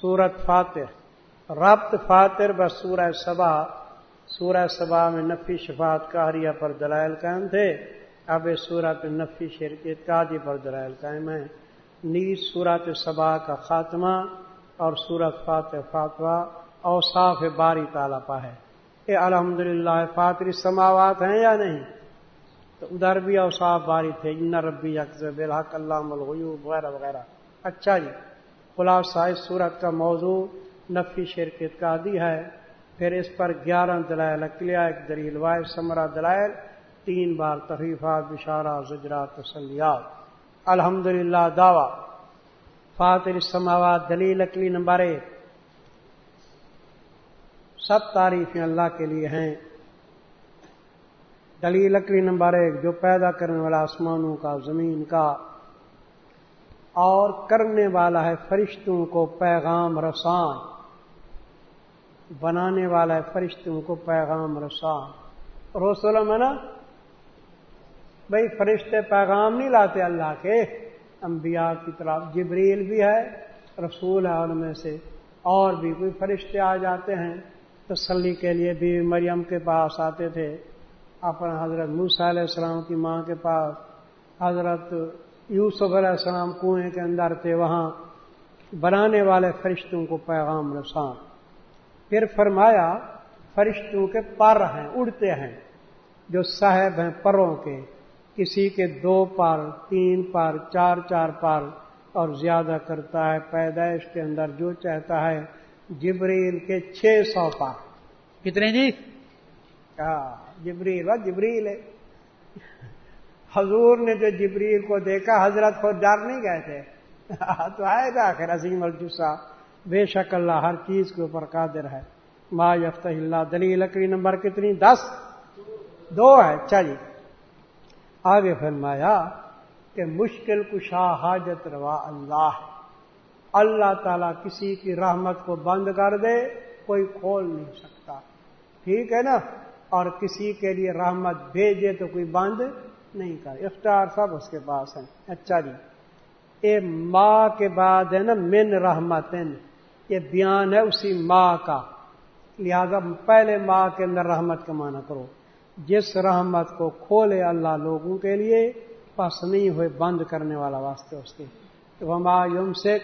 سورت فاتر ربط فاتر بس سورہ سبا سورہ سبا میں نفی شفات کاریہ پر دلائل قائم تھے۔ اب اس صورت نفی شرکت قادی پر دلائل قائم ہے نیز صورت سبا کا خاتمہ اور سورت فاتح فاتوا اوصاف باری تعالیٰ پا ہے۔ یہ الحمد للہ فاتری سماوات ہیں یا نہیں؟ تو ادھر بھی اوصاف باری تھے۔ ان ربی اکثر الحق اللہ ملغیوب وغیرہ وغیرہ۔ اچھا جی۔ خلاصہ اس صورت کا موضوع نفی شرکت کا دی ہے۔ پھر اس پر گیارہ دلائل اکلیا ایک دلیل وائف سمرا دلائل، تین بار تحریفات، بشارہ، زجرات، تسلیات۔ الحمد للہ دعوی۔ فاتر سماوات دلیل اکلی نمبر ایک۔ سب تعریفیں اللہ کے لیے ہیں۔ دلیل اکلی نمبر ایک، جو پیدا کرنے والا آسمانوں کا، زمین کا۔ اور کرنے والا ہے فرشتوں کو پیغام رسان بنانے والا ہے فرشتوں کو پیغام رسان رسول نا؟ بھائی فرشتے پیغام نہیں لاتے اللہ کے۔ انبیاء کی طرف جبریل بھی ہے، رسول ہے ان میں سے۔ اور بھی کوئی فرشتے آ جاتے ہیں۔ تسلی کے لیے بھی مریم کے پاس آتے تھے۔ اپنا حضرت موسیٰ علیہ السلام کی ماں کے پاس۔ حضرت یوسف علیہ السلام کنویں کے اندر تھے وہاں بنانے والے فرشتوں کو پیغام رساں۔ پھر فرمایا فرشتوں کے پر ہیں اڑتے ہیں جو صاحب ہیں پروں کے۔ کسی کے دو پر تین پر چار چار پر اور زیادہ کرتا ہے پیدائش کے اندر جو چاہتا ہے۔ جبریل کے چھ سو پر کتنے جی؟ جبریل جبریل ہے۔ حضور نے جو جبریل کو دیکھا، حضرت کو ڈر نہیں گئے تھے۔ تو آئے گا آخر عظیم الجسا۔ بے شک اللہ ہر چیز کے اوپر قادر ہے۔ ما یفت اللہ دلی لکڑی نمبر کتنی؟ دس۔ دو ہے چلیے آگے فرمایا کہ مشکل کشا حاجت روا اللہ۔ اللہ تعالی کسی کی رحمت کو بند کر دے، کوئی کھول نہیں سکتا۔ ٹھیک ہے نا؟ اور کسی کے لیے رحمت بھیجے تو کوئی بند نہیں کر اختیار سب اس کے پاس ہیں۔ اچھا جی۔ اے ماں کے بعد ہے نا، من رحمت یہ بیان ہے اسی ماں کا۔ لہذا پہلے ماں کے اندر رحمت کا معنی کرو۔ جس رحمت کو کھولے اللہ لوگوں کے لیے، پس نہیں ہوئے بند کرنے والا واسطے اس کے۔ وما یوم سے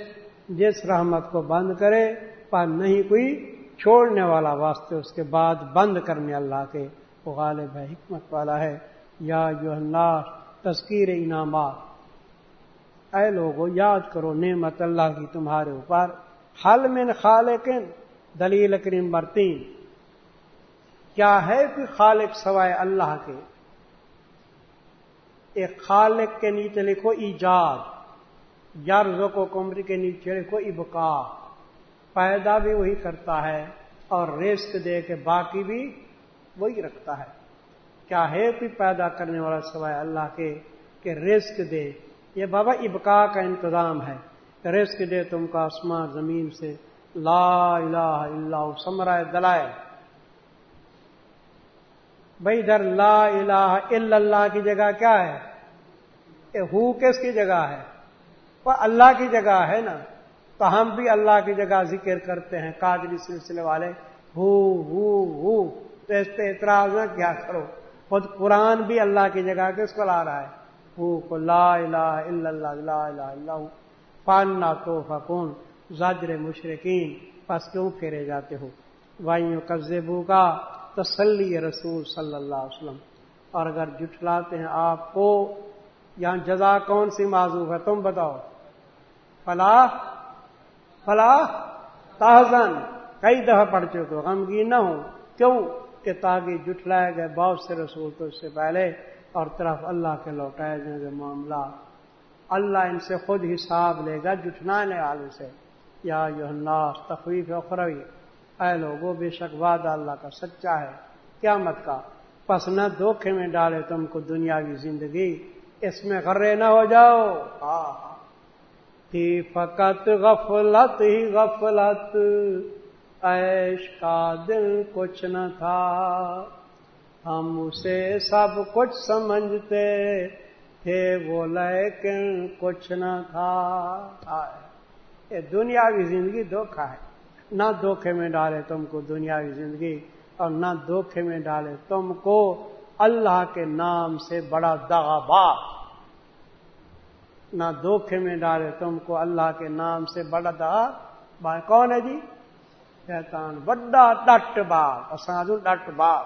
جس رحمت کو بند کرے، پر نہیں کوئی چھوڑنے والا واسطے اس کے بعد بند کرنے اللہ کے۔ وہ غالب ہے، حکمت والا ہے۔ یا جو اللہ تذکیر انعامات۔ اے لوگو، یاد کرو نعمت اللہ کی تمہارے اوپر۔ حل من خالقن، دلیل کریم برتین کیا ہے کہ خالق سوائے اللہ کے؟ ایک خالق کے نیچے لکھو ایجاد یارز کو کمری کے نیچے لکھو ابکا پیدا بھی وہی کرتا ہے اور رزق دے کے باقی بھی وہی رکھتا ہے۔ کیا ہے کوئی پیدا کرنے والا سوائے اللہ کے کہ رزق دے؟ یہ بابا ابکا کا انتظام ہے۔ رزق دے تم کا آسمان زمین سے لا الہ الا سمرائے دلائے۔ بھائی ادھر لا الہ الا اللہ کی جگہ کیا ہے؟ ہو کس کی جگہ ہے؟ وہ اللہ کی جگہ ہے نا۔ تو ہم بھی اللہ کی جگہ ذکر کرتے ہیں، قادری سلسلے والے۔ ہو ہو ہو۔ تو اس پہ اعتراض نہ کیا کرو۔ خود قرآن بھی اللہ کی جگہ کس کو لا رہا ہے۔ ہو کو لا الہ الا اللہ، لا الہ الا پاننا تو فکون زاجر مشرقین پس کیوں پھیرے جاتے ہو؟ وائیوں قزبو کا تسلی رسول صلی اللہ علیہ وسلم۔ اور اگر جٹلاتے ہیں آپ کو یہاں جزا کون سی معذوف ہے؟ تم بتاؤ۔ فلاح فلاح تازن کئی دفعہ پڑ چکے ہو، غمگین نہ ہو۔ کیوں؟ کہ تاکہ جٹلائے گئے بہت سے رسول تو اس سے پہلے اور طرف اللہ کے لوٹائے جائیں گے معاملہ۔ اللہ ان سے خود حساب لے گا جٹنانے والے سے۔ یا جو الناس، تخویف اخروی۔ اے لوگوں بے شک وعدہ اللہ کا سچا ہے۔ قیامت کا۔ پس نہ دھوکھے میں ڈالے تم کو دنیاوی زندگی۔ اس میں غرے نہ ہو جاؤ۔ تھی فقط غفلت، ہی غفلت۔ ایش کا دل کچھ نہ تھا۔ ہم اسے سب کچھ سمجھتے تھے، وہ لیکن کچھ نہ تھا۔ یہ دنیاوی زندگی دھوکھا ہے۔ نہ دھوکھے میں ڈالے تم کو دنیاوی زندگی، اور نہ دھوکھے میں ڈالے تم کو اللہ کے نام سے بڑا دغا نہ دھوکھے میں ڈالے تم کو اللہ کے نام سے بڑا دغا با کون ہے جی؟ شیطان بڑا ڈٹ باغ سادو ڈٹ باغ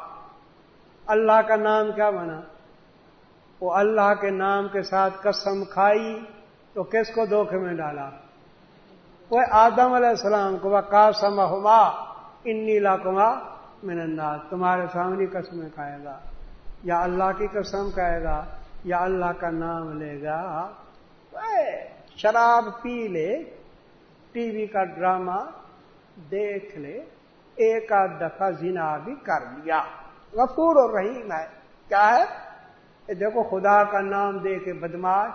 اللہ کا نام کیا بنا؟ وہ اللہ کے نام کے ساتھ قسم کھائی تو کس کو دھوکھے میں ڈالا؟ وہ آدم علیہ السلام کو، وہ کاسم ہوا ان نیلا کما من تمہارے سامنے قسمیں کھائے گا، یا اللہ کی قسم کہے گا، یا اللہ کا نام لے گا۔ شراب پی لے، ٹی وی کا ڈرامہ دیکھ لے، ایک آدھ دفعہ زنا بھی کر لیا۔ غفور اور رحیم ہے۔ کیا ہے؟ دیکھو، خدا کا نام دے کے بدماش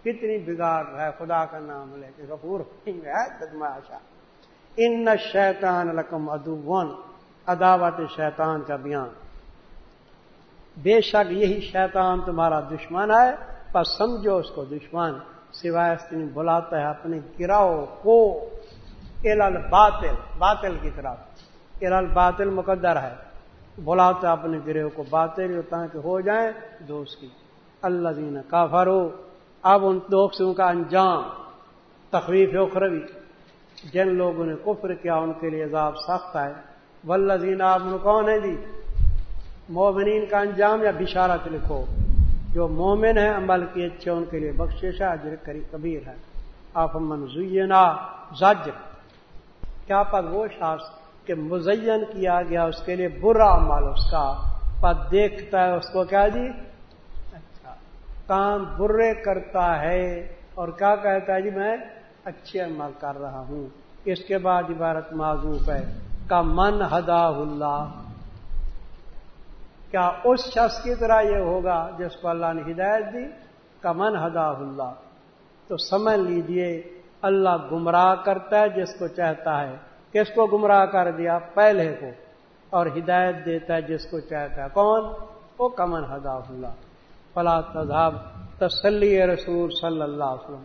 کتنی بگاڑ ہے۔ خدا کا نام لے کے غفور رحیم ہے بدماشا ان شیطان رقم ادوون عداوت شیطان کا بیان۔ بے شک یہی شیطان تمہارا دشمن ہے۔ پر سمجھو اس کو دشمن۔ سوائے بلاتا ہے اپنے گراؤ کو۔ باطل باطل کی طرف۔ ال باطل مقدر ہے۔ بلاتا اپنے گروہ کو باطل تاکہ ہو جائیں دوست کی۔ اللہ دین کافرو اب ان دوستوں کا انجام تخریف اخروی۔ جن لوگوں نے کفر کیا، ان کے لیے عذاب سخت ہے۔ ولزین آپ کون ہے جی؟ مومنین کا انجام یا بشارت لکھو۔ جو مومن ہے عمل کی اچھے، ان کے لیے بخشش اجر کبیر ہے۔ آپ منزینا زجر۔ کیا پر وہ شخص کہ مزین کیا گیا اس کے لیے برا عمل اس کا؟ پر دیکھتا ہے اس کو کیا جی؟ اچھا کام برے کرتا ہے اور کیا کہتا ہے جی میں اچھے عمل کر رہا ہوں۔ اس کے بعد عبارت معذوف ہے۔ کا من ہدا اللہ۔ کیا اس شخص کی طرح یہ ہوگا جس کو اللہ نے ہدایت دی؟ کا من ہدا اللہ۔ تو سمجھ لیجیے اللہ گمراہ کرتا ہے، جس کو چاہتا ہے، کس کو گمراہ کر دیا؟ پہلے کو، اور ہدایت دیتا ہے جس کو چاہتا ہے۔ کون؟ وہ کمن ہدا اللہ۔ فلا تذاب تسلی رسول صلی اللہ علیہ وسلم۔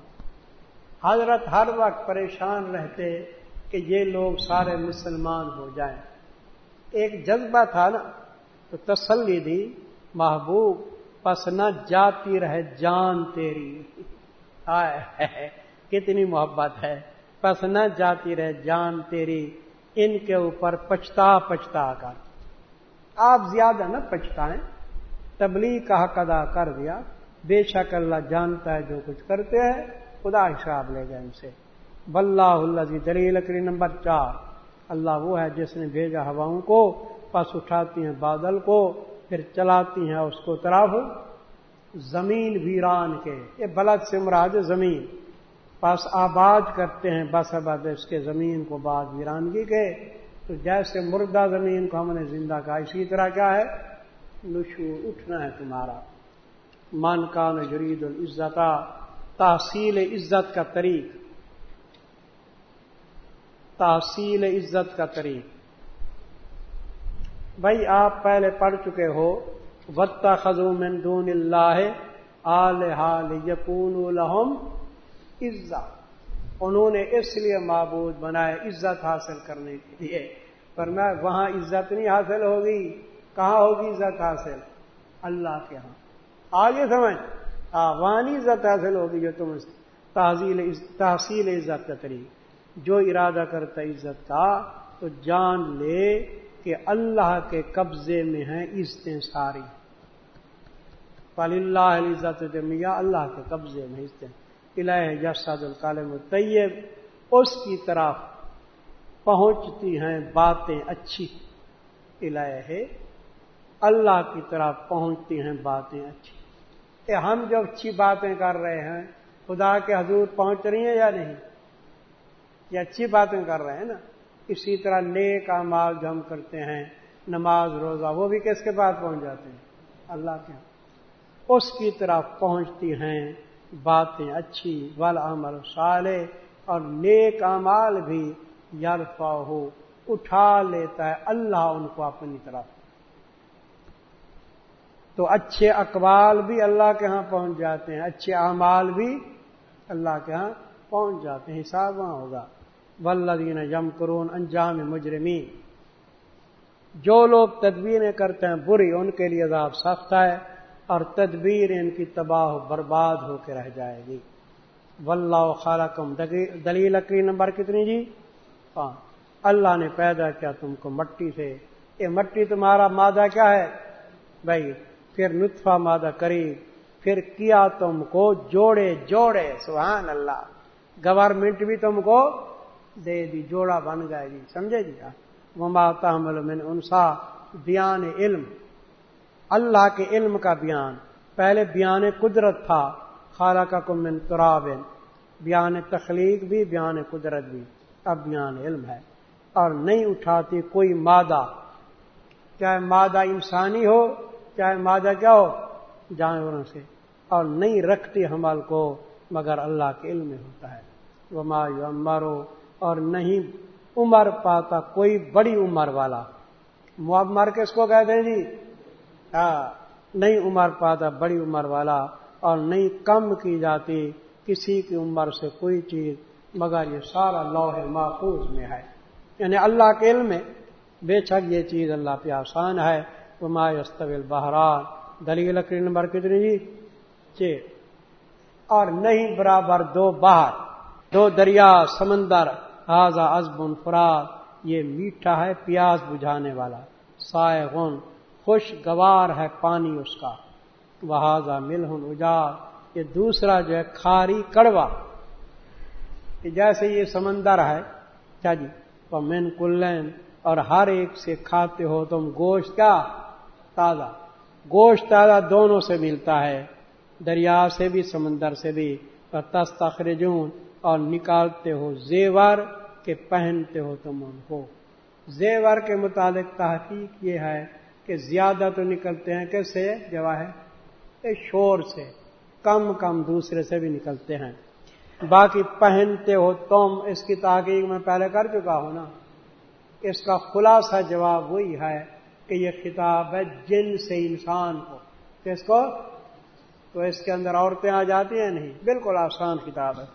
حضرت ہر وقت پریشان رہتے کہ یہ لوگ سارے مسلمان ہو جائیں۔ ایک جذبہ تھا نا، تو تسلی دی، محبوب، پس نہ جاتی رہے جان تیری۔ آئے۔ کتنی محبت ہے۔ پس نہ جاتی رہے جان تیری، ان کے اوپر پچھتا پچھتا کر۔ آپ زیادہ نہ پچھتائیں۔ تبلیغ کا حق ادا کر دیا۔ بے شک اللہ جانتا ہے جو کچھ کرتے ہیں۔ خدا حساب لے گا ان سے۔ بلّہ اللہ جی دلیل لکڑی نمبر چار۔ اللہ وہ ہے جس نے بھیجا ہواؤں کو، پس اٹھاتی ہیں بادل کو، پھر چلاتی ہیں اس کو طرف زمین ویران کے۔ یہ بلد سے مراد زمین۔ پس آباد کرتے ہیں، بس آباد اس کے زمین کو بعد ویرانگی کے۔ تو جیسے مردہ زمین کو ہم نے زندہ کہا، اسی طرح کیا ہے؟ نشور اٹھنا ہے تمہارا۔ من کا نجرید العزت، تحصیل عزت کا طریق۔ تحصیل عزت کا طریق۔ بھائی، آپ پہلے پڑھ چکے ہو وطا خزو من دون اللہ آل حال یقون الحم عزت۔ انہوں نے اس لیے معبود بنائے، عزت حاصل کرنے کے لیے۔ پر میں وہاں عزت نہیں حاصل ہوگی۔ کہاں ہوگی عزت حاصل؟ اللہ کے ہاں۔ آگے سمجھ۔ ہاں وہاں نہیں عزت حاصل ہوگی جو تم تحصیل عزت کا طریقہ جو ارادہ کرتا عزت کا، تو جان لے کہ اللہ کے قبضے میں ہیں عزتیں ساری۔ فل اللہ عزت میاں اللہ کے قبضے میں عزتیں الہ جسد القالم طیب اس کی طرف پہنچتی ہیں باتیں اچھی۔ الہ اللہ کی طرف پہنچتی ہیں باتیں اچھی۔ کہ ہم جو اچھی باتیں کر رہے ہیں، خدا کے حضور پہنچ رہی ہیں یا نہیں؟ یہ اچھی باتیں کر رہے ہیں نا۔ اسی طرح نیک مال جو ہم کرتے ہیں، نماز، روزہ، وہ بھی کس کے پاس پہنچ جاتے ہیں؟ اللہ کے۔ اس کی طرف پہنچتی ہیں باتیں اچھی ول عمل صالح، اور نیک امال بھی یارفا ہو اٹھا لیتا ہے اللہ ان کو اپنی طرف۔ تو اچھے اقوال بھی اللہ کے ہاں پہنچ جاتے ہیں، اچھے اعمال بھی اللہ کے ہاں پہنچ جاتے ہیں، حساب وہاں ہوگا۔ ولدین یم کرون انجام مجرمین۔ جو لوگ تدبیریں کرتے ہیں، بری، ان کے لیے عذاب سخت ہے۔ اور تدبیر ان کی تباہ و برباد ہو کے رہ جائے گی۔ واللہ خالقم دلیل اکری نمبر کتنی جی؟ ہاں اللہ نے پیدا کیا تم کو مٹی سے۔ یہ مٹی تمہارا مادہ کیا ہے؟ بھائی، پھر نطفہ مادہ کری۔ پھر کیا تم کو جوڑے جوڑے؟ سبحان اللہ۔ گورنمنٹ بھی تم کو دے دی، جوڑا بن گئے جی سمجھے جی؟ وما تحمل من انسا۔ بیان علم۔ اللہ کے علم کا بیان۔ پہلے بیان قدرت تھا۔ خالہ کا کم من تراب۔ بیان تخلیق بھی، بیان قدرت بھی۔ اب بیان علم ہے۔ اور نہیں اٹھاتی کوئی مادہ۔ چاہے مادہ انسانی ہو، چاہے مادہ کیا ہو، جانوروں سے۔ اور نہیں رکھتی حمل کو، مگر اللہ کے علم میں ہوتا ہے۔ وہ مایو اور نہیں، عمر پاتا کوئی بڑی عمر والا۔ معمر کس کو کہتے ہیں جی؟ نہیں عمر پاتا بڑی عمر والا، اور نہیں کم کی جاتی، کسی کی عمر سے کوئی چیز، مگر یہ سارا لوہ محفوظ میں ہے۔ یعنی اللہ کے علم میں، بے شک یہ چیز اللہ پہ آسان ہے۔ وہ ماستل بہران دلیل لکڑی نمبر کتنی جی؟ چھ۔ اور نہیں برابر دو باہر دو دریا، سمندر۔ آزا ازب فراد یہ میٹھا ہے، پیاز بجھانے والا۔ سائے غن خوشگوار ہے پانی اس کا۔ وہ ملہن اجاز یہ دوسرا جو ہے کھاری کڑوا۔ جیسے یہ سمندر ہے، کیا جی؟ من کلین اور ہر ایک سے کھاتے ہو تم گوشت کا تازہ۔ گوشت تازہ دونوں سے ملتا ہے۔ دریا سے بھی، سمندر سے بھی۔ اور تستخرجون اور نکالتے ہو زیور کے پہنتے ہو تم ان کو۔ زیور کے متعلق تحقیق یہ ہے کہ زیادہ تو نکلتے ہیں کیسے جواہ شور سے، کم کم دوسرے سے بھی نکلتے ہیں۔ باقی پہنتے ہو تم، اس کی تحقیق میں پہلے کر چکا ہوں نا۔ اس کا خلاصہ جواب وہی ہے کہ یہ خطاب ہے جن سے انسان کو۔ کس کو؟ تو اس کے اندر عورتیں آ جاتی ہیں، نہیں، بالکل آسان کتاب ہے۔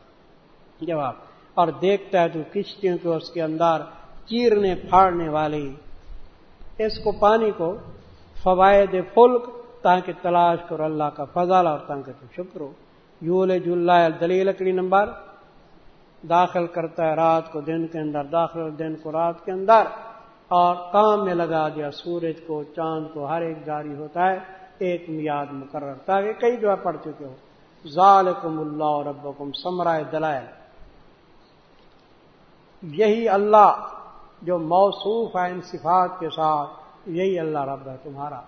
جواب، اور دیکھتا ہے تو کشتیوں کو اس کے اندر چیرنے پھاڑنے والی اس کو پانی کو فوائد فلک، تاکہ تلاش کرو، اللہ کا فضل اور تاکہ تو شکر ہو یول جل دلیل لکڑی نمبر۔ داخل کرتا ہے رات کو، دن کے اندر، داخل دن کو، رات کے اندر۔ اور کام میں لگا دیا سورج کو، چاند کو، ہر ایک جاری ہوتا ہے۔ ایک میاد مقرر۔ تاکہ کئی جو پڑھ چکے ہو۔ ظالکم اللہ ربکم، سمرائے دلائل۔ یہی اللہ جو موصوف ہے ان صفات کے ساتھ، یہی اللہ رب ہے تمہارا۔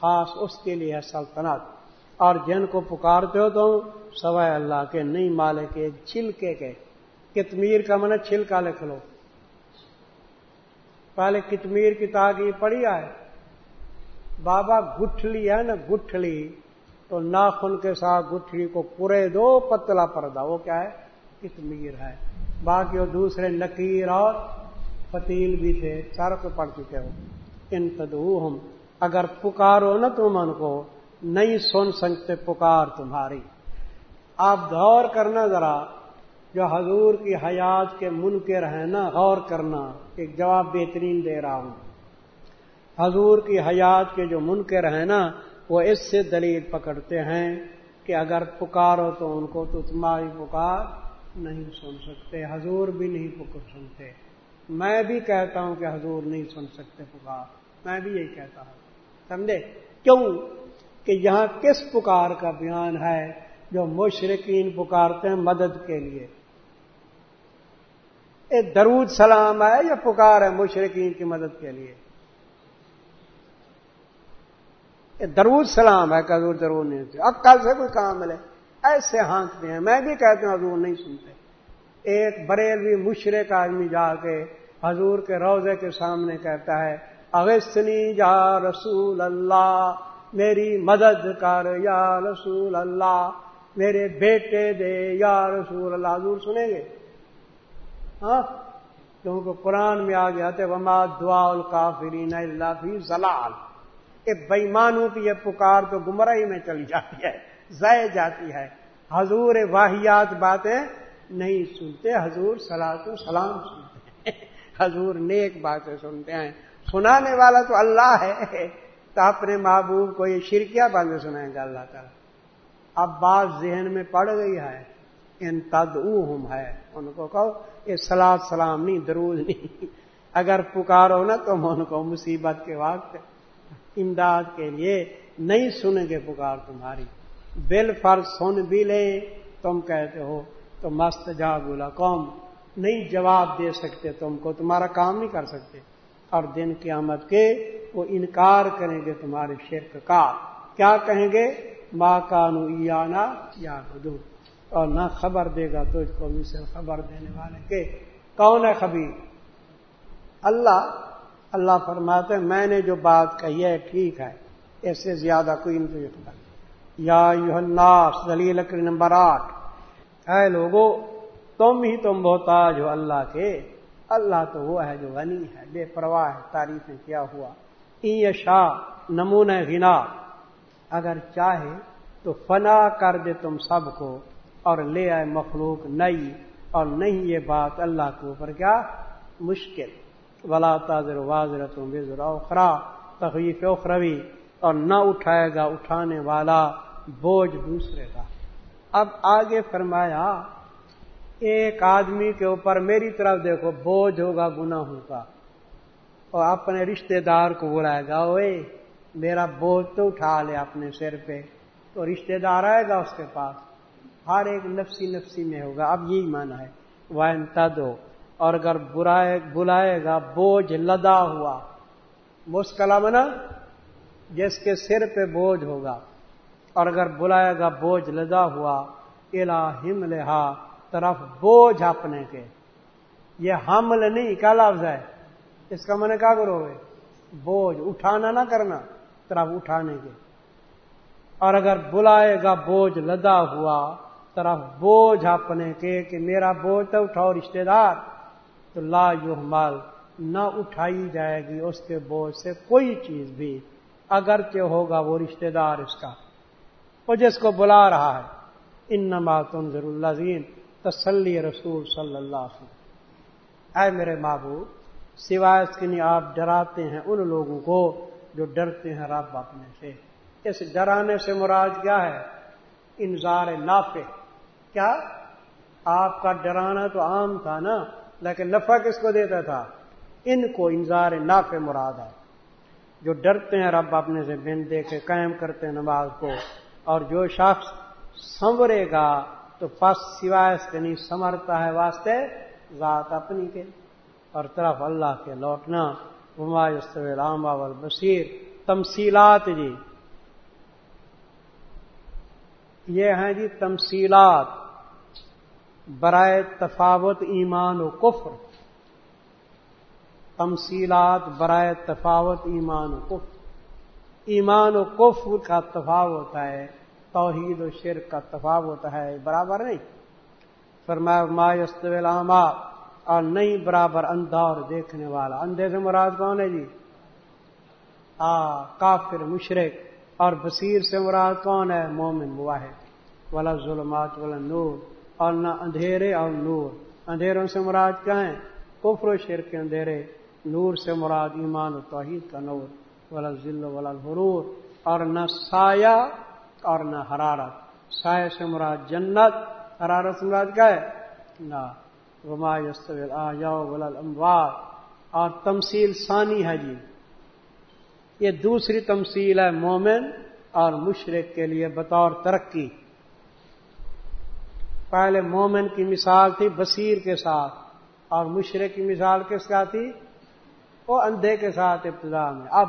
خاص اس کے لیے ہے سلطنت۔ اور جن کو پکارتے ہو تم، سوائے اللہ کے، نہیں مالے کے چھلکے کے۔ کتمیر کا من چھلکا لکھ لو۔ پہلے کتمیر کی تاغی پڑی آئے۔ بابا گٹھلی ہے نا، گٹھلی۔ تو ناخن کے ساتھ گٹھلی کو پورے دو پتلا پردہ، وہ کیا ہے؟ کتمیر ہے۔ باقی وہ دوسرے نکیر اور فتیل بھی تھے سر کو پڑ چکے ہو ان تدو ہم اگر پکارو نا تم ان کو، نہیں سن سکتے پکار تمہاری۔ آپ غور کرنا ذرا، جو حضور کی حیات کے منکر ہیں نا، غور کرنا، ایک جواب بہترین دے رہا ہوں۔ حضور کی حیات کے جو منکر ہیں نا، وہ اس سے دلیل پکڑتے ہیں کہ اگر پکارو تو ان کو تو تمہاری پکار نہیں سن سکتے، حضور بھی نہیں پکڑ سنتے۔ میں بھی کہتا ہوں کہ حضور نہیں سن سکتے پکار۔ میں بھی یہی کہتا ہوں۔ سمجھے؟ کیوں؟ کہ یہاں کس پکار کا بیان ہے جو مشرقین پکارتے ہیں مدد کے لیے؟ ایک درود سلام ہے یا پکار ہے مشرقین کی مدد کے لیے؟ درود سلام ہے کہ حضور درود نہیں ہوتے اب کل سے کوئی کام ملے ایسے ہانکتے ہیں۔ میں بھی کہتا ہوں حضور نہیں سنتے۔ ایک بریلوی مشرق آدمی جا کے حضور کے روزے کے سامنے کہتا ہے اگستنی جا رسول اللہ، میری مدد کر یا رسول اللہ، میرے بیٹے دے یا رسول اللہ۔ حضور سنیں گے؟ ہاں؟ کیونکہ قرآن میں آ گیا تھے وما دعا الکافرین اللہ فی زلال یہ بےمانوں کی یہ پکار تو گمراہی میں چلی جاتی ہے، ضائع جاتی ہے۔ حضور واحیات باتیں نہیں سنتے، حضور سلاۃ سلام سنتے ہیں۔ حضور نیک باتیں سنتے ہیں۔ سنانے والا تو اللہ ہے۔ تو اپنے محبوب کو یہ شرکیا باتیں سنائیں گے اللہ تعالیٰ۔ اب بات ذہن میں پڑ گئی ہے۔ ان تد ہے۔ ان کو کہو، یہ سلاد سلام نہیں درود نہیں۔ اگر پکارو نا تم ان کو مصیبت کے وقت امداد کے لیے نہیں سنیں گے پکار تمہاری۔ بل فر سن بھی لے تم کہتے ہو تو مست جا بولا، قوم، نہیں جواب دے سکتے تم کو، تمہارا کام نہیں کر سکتے۔ اور دن قیامت کے وہ انکار کریں گے تمہارے شرک کا۔ کیا کہیں گے؟ ماں کانو یا خدو اور نہ خبر دے گا تو اس کو سے خبر دینے والے کے۔ کون ہے خبیر؟ اللہ۔ اللہ فرماتے میں نے جو بات کہی ہے، ٹھیک ہے۔ اس سے زیادہ کوئی نہیں خبر یا یوحناس دلی لکڑی نمبر آٹھ۔ اے لوگو، تم ہی تم بہتاج ہو اللہ کے۔ اللہ تو وہ ہے جو غنی ہے، بے پرواہ ہے، تعریفیں کیا ہوا۔ ای شاہ نمون غنا۔ اگر چاہے تو فنا کر دے تم سب کو اور لے آئے مخلوق نئی۔ اور نہیں یہ بات اللہ کے اوپر کیا؟ مشکل۔ ولا تاضر واضر تم بے ذرا اخرا تخلیف اخروی۔ اور نہ اٹھائے گا، اٹھانے والا بوجھ دوسرے کا۔ اب آگے فرمایا، ایک آدمی کے اوپر میری طرف دیکھو، بوجھ ہوگا گناہوں کا اور اپنے رشتہ دار کو بلائے گا اوے میرا بوجھ تو اٹھا لے اپنے سر پہ۔ تو رشتہ دار آئے گا اس کے پاس۔ ہر ایک نفسی نفسی میں ہوگا۔ اب یہی مانا ہے وہ دو اور اگر برائے، بلائے گا، بوجھ لدا ہوا مسکلا منا، جس کے سر پہ بوجھ ہوگا۔ اور اگر بلائے گا بوجھ لدا ہوا الا ہم لہا طرف بوجھ اپنے کے۔ یہ حمل نہیں، کیا لفظ ہے؟ اس کا میں نے کیا کرو گے؟ بوجھ، اٹھانا نہ کرنا، طرف اٹھانے کے۔ اور اگر بلائے گا بوجھ لدا ہوا، طرف بوجھ اپنے کے کہ میرا بوجھ تو اٹھاؤ رشتے دار، تو لا یو مال نہ اٹھائی جائے گی اس کے بوجھ سے کوئی چیز بھی۔ اگرچہ ہوگا وہ رشتے دار اس کا۔ وہ جس کو بلا رہا ہے۔ ان نماتن ضرور اللہ تسلی رسول صلی اللہ علیہ وسلم۔ اے میرے بابو سوائے اس کے لیے آپ ڈراتے ہیں ان لوگوں کو جو ڈرتے ہیں رب اپنے سے۔ اس ڈرانے سے مراد کیا ہے؟ انظار نافع۔ کیا؟ آپ کا ڈرانا تو عام تھا نا، لیکن نفع کس کو دیتا تھا؟ ان کو انظار نافع مراد ہے۔ جو ڈرتے ہیں رب اپنے سے بن دے کے قائم کرتے ہیں نماز کو۔ اور جو شخص سنورے گا تو پس سوائے کے نہیں سمرتا ہے واسطے ذات اپنی کے۔ اور طرف اللہ کے لوٹنا۔ رام بابل بصیر تمسیلات جی۔ یہ ہیں جی تمسیلات برائے تفاوت ایمان و کفر۔ تمسیلات برائے تفاوت ایمان و کفر۔ ایمان و کفر کا تفاوت ہے، توحید و شرک کا تفاوت ہے، برابر نہیں؟ فرمایا مایستما اور نہیں برابر اندھا اور دیکھنے والا۔ اندھے سے مراد کون ہے جی؟ آ، کافر مشرق اور بصیر سے مراد کون ہے؟ مومن واحد والا ظلمات والا نور اور نہ اندھیرے اور نور۔ اندھیروں سے مراد کیا ہے کفر و شرک کے اندھیرے۔ نور سے مراد ایمان و توحید کا نور۔ والا ذل والا غرور اور نہ سایہ اور نہ حرارت۔ سائے سے مراد جنت، حرارت سے مراد کیا ہے؟ نہ۔ اموات اور تمسیل ثانی ہے جی۔ یہ دوسری تمثیل ہے مومن اور مشرق کے لیے بطور ترقی۔ پہلے مومن کی مثال تھی بصیر کے ساتھ، اور مشرق کی مثال کس کا تھی؟ وہ اندھے کے ساتھ ابتدا میں۔ اب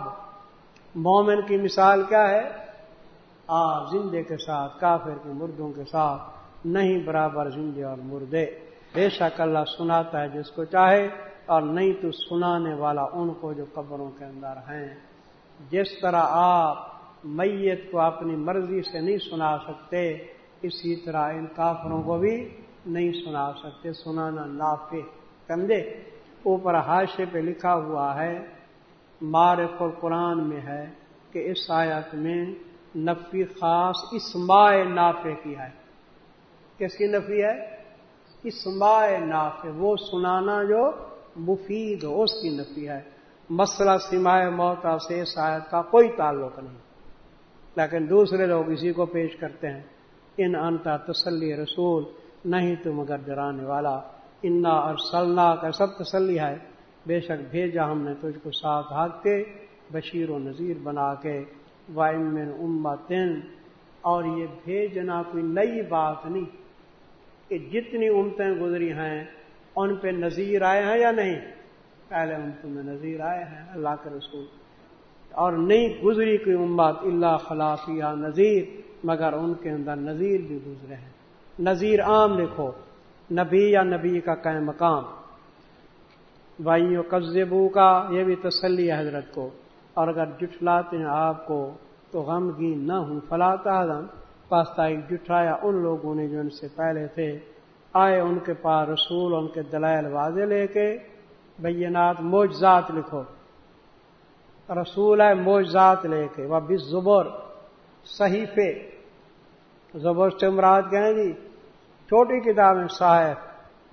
مومن کی مثال کیا ہے؟ آ زندے کے ساتھ، کافر کے مردوں کے ساتھ نہیں برابر زندے اور مردے۔ بے شک اللہ سناتا ہے جس کو چاہے اور نہیں تو سنانے والا ان کو جو قبروں کے اندر ہیں۔ جس طرح آپ میت کو اپنی مرضی سے نہیں سنا سکتے، اسی طرح ان کافروں کو بھی نہیں سنا سکتے۔ سنانا نافے سمجھے اوپر حاشے پہ لکھا ہوا ہے مارف القرآن میں ہے کہ اس آیت میں نفی خاص اسماع نافے کی ہے۔ کس کی نفی ہے؟ اسماع ناف وہ سنانا جو مفید ہو، اس کی نفی ہے۔ مسئلہ سماع موتا سے شاید کا کوئی تعلق نہیں۔ لیکن دوسرے لوگ اسی کو پیش کرتے ہیں۔ ان انتا تسلی رسول، نہیں تو مگر ڈرانے والا۔ انا اور سلنا کا سب تسلی ہے۔ بے شک بھیجا ہم نے تجھ کو ساتھ ہاتھ کے بشیر و نذیر بنا کے۔ وائمن امتن اور یہ بھیجنا کوئی نئی بات نہیں کہ جتنی امتیں گزری ہیں، ان پہ نظیر آئے ہیں یا نہیں؟ پہلے امتوں میں نظیر آئے ہیں، اللہ کے رسول۔ اور نہیں گزری کوئی امت اللہ خلافیہ نذیر، مگر ان کے اندر نذیر بھی گزرے ہیں۔ نذیر عام لکھو، نبی یا نبی کا قائم مقام۔ بھائیوں قبضبو کا یہ بھی تسلی ہے حضرت کو۔ اور اگر جٹلاتے ہیں آپ کو، تو غمگین نہ ہوں۔ فلاں پاستا جٹھایا ان لوگوں نے جو ان سے پہلے تھے۔ آئے ان کے پاس رسول، ان کے دلائل واضح لے کے بینات موجزات لکھو۔ رسول ہے موجزات لے کے۔ وہ بس زبر، صحیفے۔ زبر سے چمراد کہیں جی؟ چھوٹی کتابیں صاحب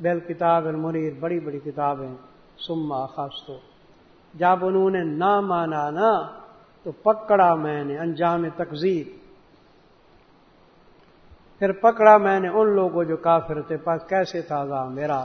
بیل کتاب المریر بڑی بڑی کتابیں۔ سما خاص تو جب انہوں نے نہ مانا نا، تو پکڑا میں نے انجام تقزیر پھر پکڑا میں نے ان لوگوں جو کافر تھے، پاس کیسے تھا میرا؟